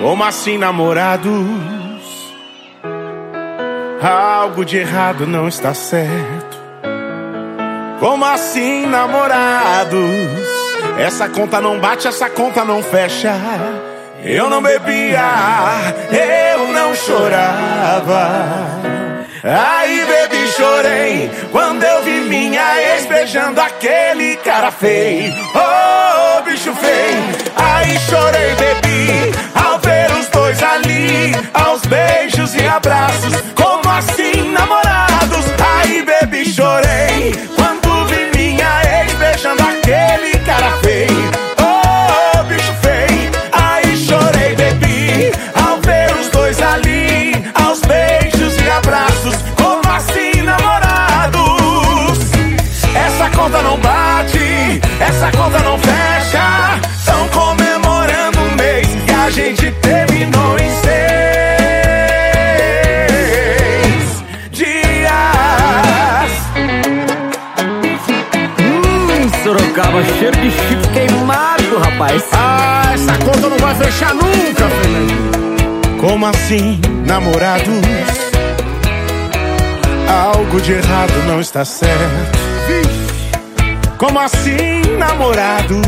Como assim, namorados? Algo de errado não está certo. Como assim, namorados? Essa conta não bate, essa conta não fecha. Eu não bebia, eu não chorava. Aí bebi, chorei quando eu vi minha ex beijando aquele cara feio. Oh, Sorocaba, cheiro de chifre queimado, rapaz. Ah, essa conta não vai fechar nunca, Fernando. Como assim, namorados? Algo de errado não está certo. Como assim, namorados?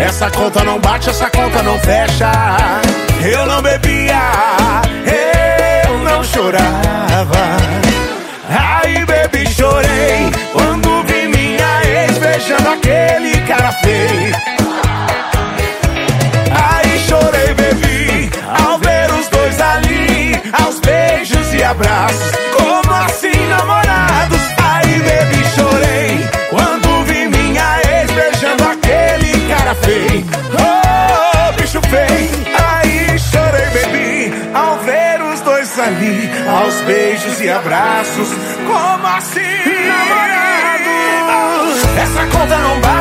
Essa conta não bate, essa conta não fecha. Eu não bebia, eu não chorava. Abraços. Como assim, namorados? Aí bebi, chorei, quando vi minha ex beijando aquele cara feio. Oh, bicho feio. Aí chorei, bebi, ao ver os dois ali, aos beijos e abraços. Como assim, namorados? Essa conta não bate,